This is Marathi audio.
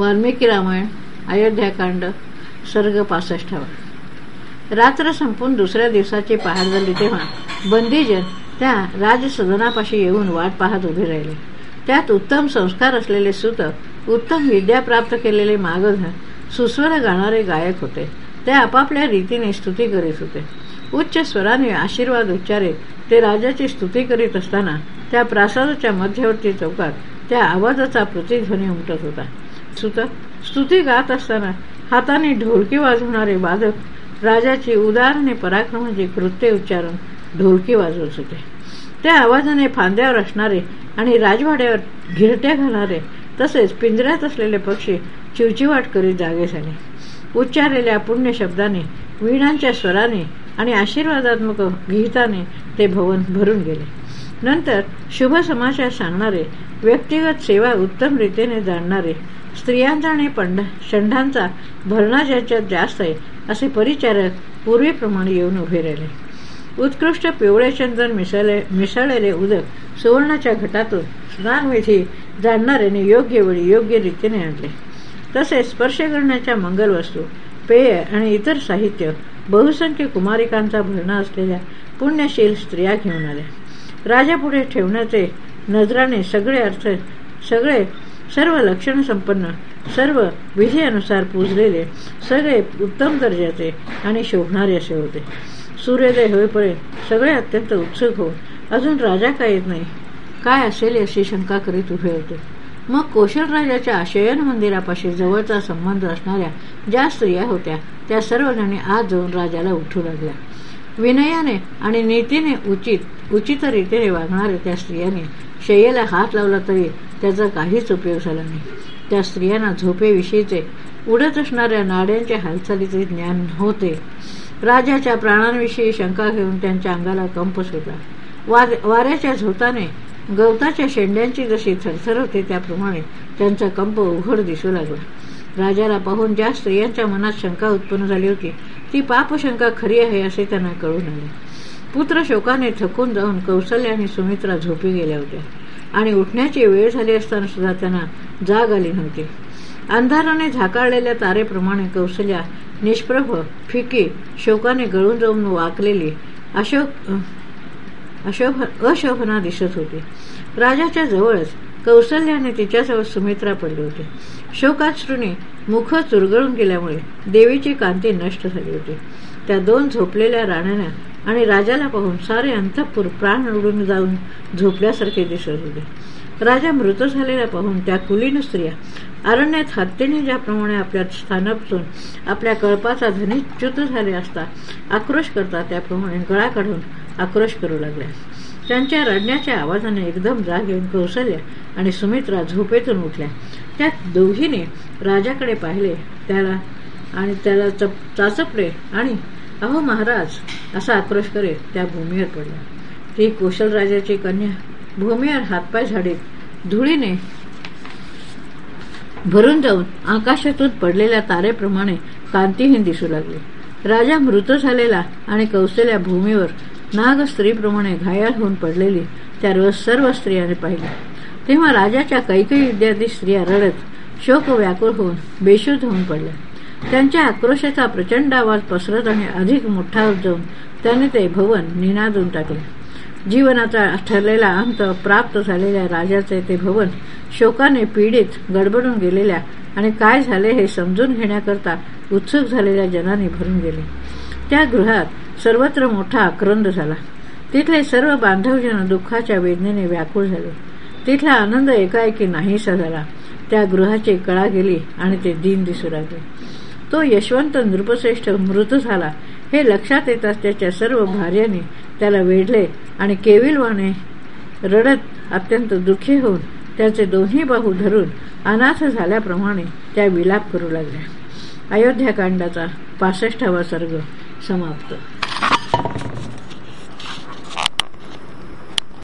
वाल्मिकी रामायण अयोध्याकांड सर्ग पासष्टावा रात्र संपून दुसऱ्या दिवसाची पहाट झाली तेव्हा बंदीजन त्या राजसदनापाशी येऊन वाट पाहत उभे राहिले. त्यात उत्तम संस्कार असलेले सुत उत्तम विद्या प्राप्त केलेले मागध सुस्वर गाणारे गायक होते. ते आपापल्या रीतीने स्तुती करीत होते. उच्च स्वराने आशीर्वाद उच्चारे ते राजाची स्तुती करीत असताना त्या प्रासादाच्या मध्यवर्ती चौकात त्या आवाजाचा प्रतिध्वनी उमटत होता. सुत स्तुती गात असताना हाताने ढोलकी वाजवणारे वादक राजाची उदारणे पराक्रमाची कृत्य उच्चारून ढोलकी वाजवत होते. त्या आवाजाने फांद्यावर असणारे आणि राजवाड्यावर घिरट्या घालणारे तसेच पिंजऱ्यात असलेले पक्षी चिवचिवाट करीत जागे झाले. उच्चारलेल्या पुण्य शब्दाने वीणांच्या स्वराने आणि आशीर्वादात्मक गीताने ते भवन भरून गेले. नंतर शुभ समाचार सांगणारे व्यक्तिगत सेवा उत्तम रीतीने जाणणारे स्त्रियांचा आणि पंड षंढांचा भरणा ज्याच्यात जास्त आहे असे परिचारक पूर्वीप्रमाणे येऊन उभे राहिले. उत्कृष्ट पिवळे चंदन मिसळले मिसळलेले उदक सुवर्णाच्या घटातून स्नानविधी जाणणाऱ्याने योग्य वेळी योग्य रीतीने आणले. तसेच स्पर्श करण्याच्या मंगलवस्तू पेय आणि इतर साहित्य बहुसंख्य कुमारिकांचा भरणा असलेल्या पुण्यशील स्त्रिया घेऊन आल्या. राजापुढे ठेवण्याचे नजराने सगळे अर्थ सगळे सर्व लक्षण संपन्न. सर्व विधीनुसार पूजलेले सगळे उत्तम दर्जाचे आणि शोभणारे असे होते. सूर्योदय होईपर्यंत सगळे अत्यंत उत्सुक होऊन अजून राजा काय येत नाही? काय असेल अशी शंका करीत उभे होते. मग कोशल राजाच्या शयन मंदिरापाशी जवळचा संबंध असणाऱ्या ज्या स्त्रिया होत्या त्या सर्वजणी आज जाऊन राजाला उठू लागल्या. विनयाने आणि नीतीने उचित उचित रीतीने वागणाऱ्या त्या स्त्रियांनी शय्येला हात लावला तरी त्याचा काहीच उपयोग झाला नाही. त्या स्त्रियांना झोपेविषयीचे उडत असणाऱ्या नाड्यांच्या हालचालीचे ज्ञान होते राजाच्या प्राणांविषयी शंका घेऊन त्यांच्या अंगाला कंप सुटला वाऱ्याच्या झोताने गवताच्या शेंड्यांची जशी थरथर होते त्याप्रमाणे त्यांचा कंप उघड दिसू लागला. राजाला पाहून ज्या स्त्रियांच्या मनात शंका उत्पन्न झाली होती ती पापशंका खरी आहे असे त्यांना कळून आले. पुत्र शोकाने थकून जाऊन कौशल्य आणि सुमित्रा झोपी गेल्या होत्या. आणि उठण्याची वेळ झाली असताना सुद्धा त्यांना जाग आली नव्हती. अंधाराने झाकाळलेल्या तारेप्रमाणे कौशल्या निष्प्रभ फिकी शोकाने गळून जाऊन वाकलेली अशोक अशोभ अशोभना दिसत होती. राजाच्या जवळच कौशल्याने तिच्यासोबत सुमित्रा पडली होती. शोकाश्रूने मुख चुरगळून गेल्यामुळे देवीची कांती नष्ट झाली होती. त्या दोन झोपलेल्या राण्यांना आणि राजाला पाहून सारे अंतपूर प्राण उडून जाऊन झोपल्यासारखे दिसत होते. राजा मृत झालेला पाहून त्या कुलीन स्त्रिया अरण्यात हत्तीने ज्याप्रमाणे आपल्या स्थानापासून आपल्या कळपाचा च्युत झाले असता आक्रोश करता त्याप्रमाणे गळा काढून आक्रोश करू लागल्या. त्यांच्या रडण्याच्या आवाजाने एकदम जाग येऊन कौशल्य आणि सुमित्रा झोपेतून उठल्या. त्यात दोघीने राजाकडे पाहिले त्याला आणि त्याला चाचपले आणि अहो महाराज असा आक्रोश करीत त्या भूमीवर पडला. ती कुशल राजाची कन्या भूमीवर हातपाय झाडीत धुळीने भरून जाऊन आकाशातून पडलेल्या तारेप्रमाणे कांतीहीन दिसू लागली. राजा मृत झालेला आणि कौशल्या भूमीवर नाग स्त्रीप्रमाणे घायाळ होऊन पडलेली त्या सर्व स्त्रियाने पाहिली. तेव्हा राजाच्या कैकई इत्यादी स्त्रिया रडत शोक व्याकुळ होऊन बेशुद्ध होऊन पडल्या. त्यांच्या आक्रोशाचा प्रचंड आवाज पसरत आणि अधिक मोठा जाऊन त्याने ते भवन निनादून टाकले. जीवनाचा ठरलेला अंत प्राप्त झालेल्या राजाचे ते भवन शोकाने पीडित गडबडून गेलेल्या आणि काय झाले हे समजून घेण्याकरता उत्सुक झालेल्या जनाने भरून गेले. त्या गृहात सर्वत्र मोठा आक्रंद झाला. तिथले सर्व बांधवजन दुःखाच्या वेदनेने व्याकुळ झाले. तिथला आनंद एकाएकी नाहीसा झाला. त्या गृहाची कळा गेली आणि ते दिन दिसू लागले. तो यशवंत नृपश्रेष्ठ मृत झाला. हे लक्षात येताच त्याच्या सर्व भार्याने त्याला वेढले आणि केविलवाने रडत अत्यंत दुःखी होऊन त्याचे दोन्ही बाहू धरून अनाथ झाल्याप्रमाणे त्या विलाप करू लागल्या. अयोध्याकांडाचा पासष्टावा सर्ग समाप्त.